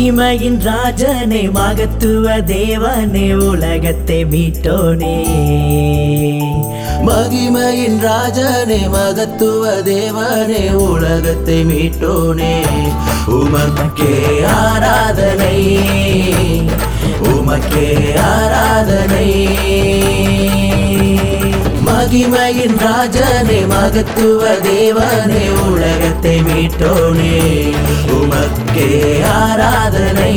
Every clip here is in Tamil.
மகிமையின் ராஜனே மகத்துவ தேவனே உலகத்தை மீட்டோனே. மகிமையின் ராஜனே மகத்துவ தேவனே உலகத்தை மீட்டோனே. உமக்கே ஆராதனை உமக்கே ஆராதனை. மகிமையின் ராஜனே மகத்துவ தேவனே உலகத்தை மீட்டோனே. உமக்கே ஆராதனை.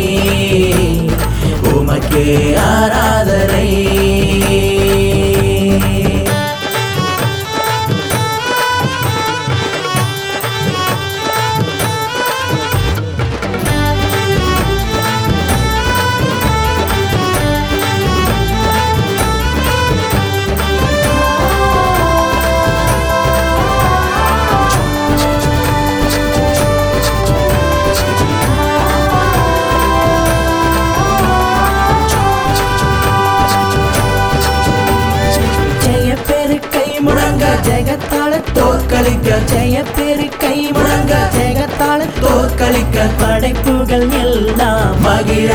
தோற்கடிக்க ஜெய பெருக்கை முழங்க ஜெகத்தாள தோற்கடிக்க படைப்புகள் எல்லாம் மகிழ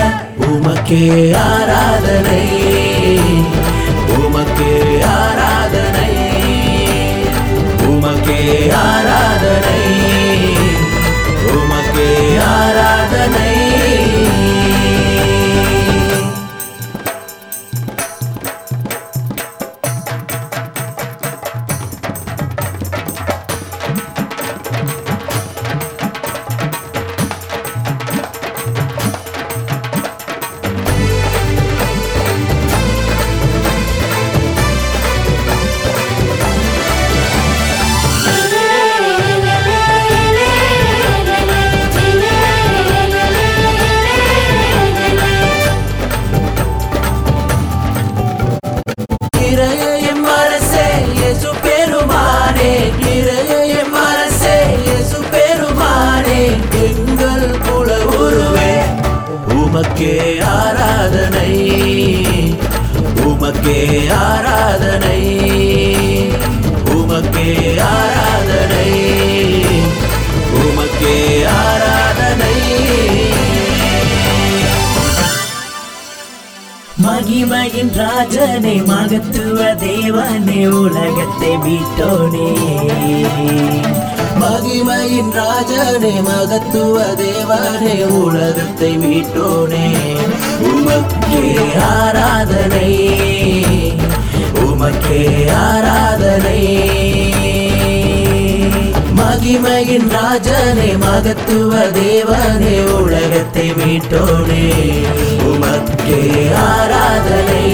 உமக்கே ஆராதனை. இறையம் அரசே இயேசு பெருமானே. இறையம் அரசே இயேசு பெருமானே. எங்கள் குல உருவே உமக்கே ஆராதனை. உமக்கே ஆராதனை. மகிமையின் ராஜனே மகத்துவ தேவனே உலகத்தை மீட்டோனே. மகிமையின் ராஜனே மகத்துவ தேவனே உலகத்தை மீட்டோனே. உமக்கே ஆராதனை உமக்கே ஆராதனை. மகிமையின் ராஜனே மகத்துவ தேவனே உலகத்தை மீட்டோனே. ஆராதனை